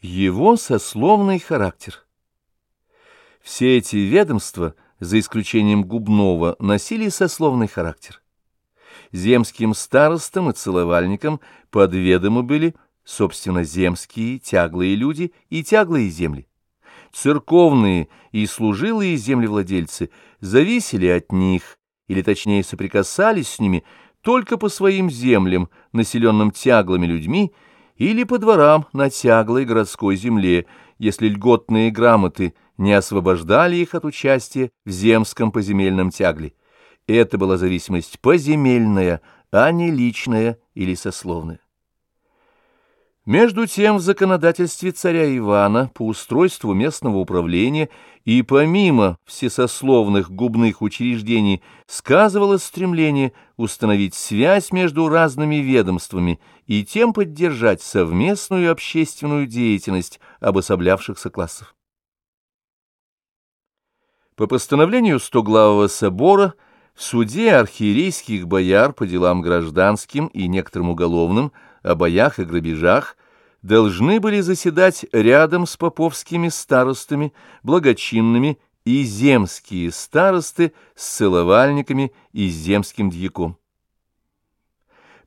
Его сословный характер. Все эти ведомства, за исключением губного, носили сословный характер. Земским старостам и целовальникам подведомы были, собственно, земские, тяглые люди и тяглые земли. Церковные и служилые землевладельцы зависели от них, или точнее соприкасались с ними, только по своим землям, населенным тяглыми людьми, или по дворам на тяглой городской земле, если льготные грамоты не освобождали их от участия в земском поземельном тягле. Это была зависимость поземельная, а не личная или сословная. Между тем в законодательстве царя Ивана по устройству местного управления и помимо всесословных губных учреждений сказывалось стремление установить связь между разными ведомствами и тем поддержать совместную общественную деятельность обособлявшихся классов. По постановлению Стоглавого собора в суде архиерейских бояр по делам гражданским и некоторым уголовным о боях и грабежах должны были заседать рядом с поповскими старостами, благочинными и земские старосты с целовальниками и земским дьяком.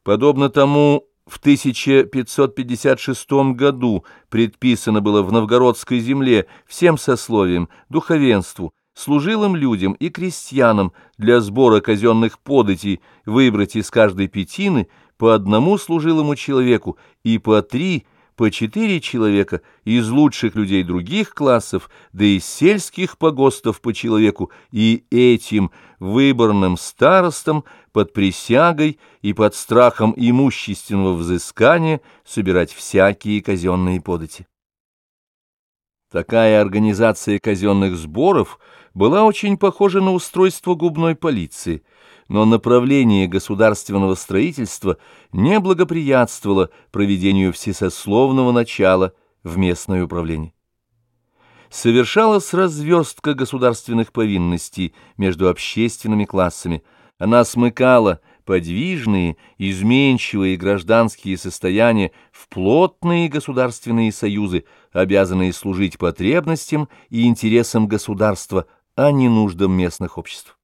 Подобно тому, в 1556 году предписано было в новгородской земле всем сословиям, духовенству, служилым людям и крестьянам для сбора казенных податей выбрать из каждой пятины по одному служилому человеку и по три, по четыре человека из лучших людей других классов, да из сельских погостов по человеку, и этим выборным старостам под присягой и под страхом имущественного взыскания собирать всякие казенные подати. Такая организация казенных сборов была очень похожа на устройство губной полиции – но направление государственного строительства не благоприятствовало проведению всесословного начала в местное управление. Совершалась разверстка государственных повинностей между общественными классами, она смыкала подвижные, изменчивые гражданские состояния в плотные государственные союзы, обязанные служить потребностям и интересам государства, а не нуждам местных обществ.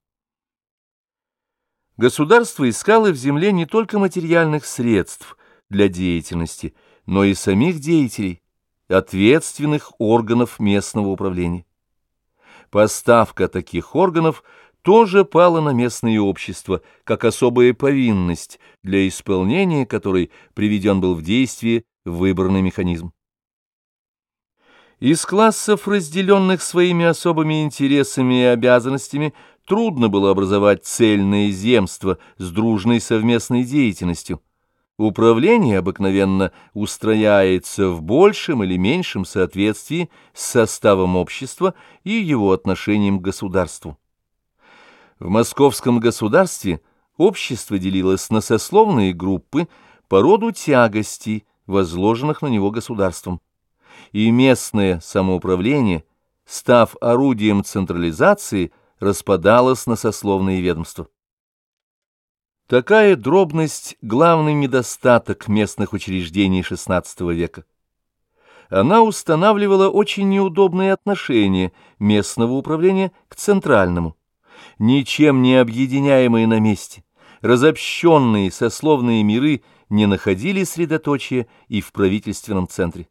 Государство искало в земле не только материальных средств для деятельности, но и самих деятелей, ответственных органов местного управления. Поставка таких органов тоже пала на местные общества, как особая повинность, для исполнения которой приведен был в действие выбранный механизм. Из классов, разделенных своими особыми интересами и обязанностями, трудно было образовать цельное земство с дружной совместной деятельностью. Управление обыкновенно устрояется в большем или меньшем соответствии с составом общества и его отношением к государству. В московском государстве общество делилось на сословные группы по роду тягостей, возложенных на него государством и местное самоуправление, став орудием централизации, распадалось на сословные ведомства. Такая дробность – главный недостаток местных учреждений XVI века. Она устанавливала очень неудобные отношения местного управления к центральному, ничем не объединяемые на месте, разобщенные сословные миры не находили средоточия и в правительственном центре.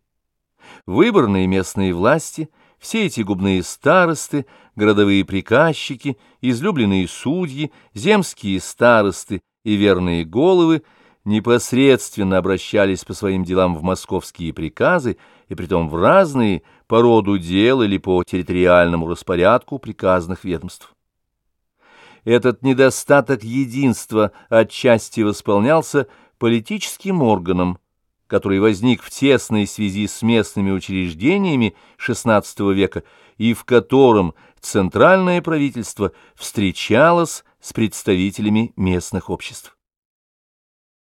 Выборные местные власти, все эти губные старосты, городовые приказчики, излюбленные судьи, земские старосты и верные головы непосредственно обращались по своим делам в московские приказы, и притом в разные по роду дел или по территориальному распорядку приказных ведомств. Этот недостаток единства отчасти восполнялся политическим органом, который возник в тесной связи с местными учреждениями XVI века и в котором центральное правительство встречалось с представителями местных обществ.